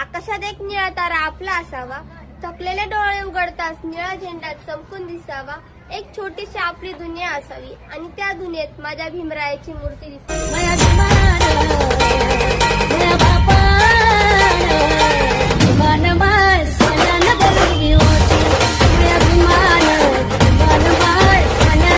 आकाशात एक निळा तारा आपला असावा. थकलेले डोळे उघडताच निळा झेंडा चमकून दिसावा. एक छोटीशी आपली दुनिया असावी. आणि त्या दुनियेत माझ्या भीमरायाची मूर्ती दिसावी.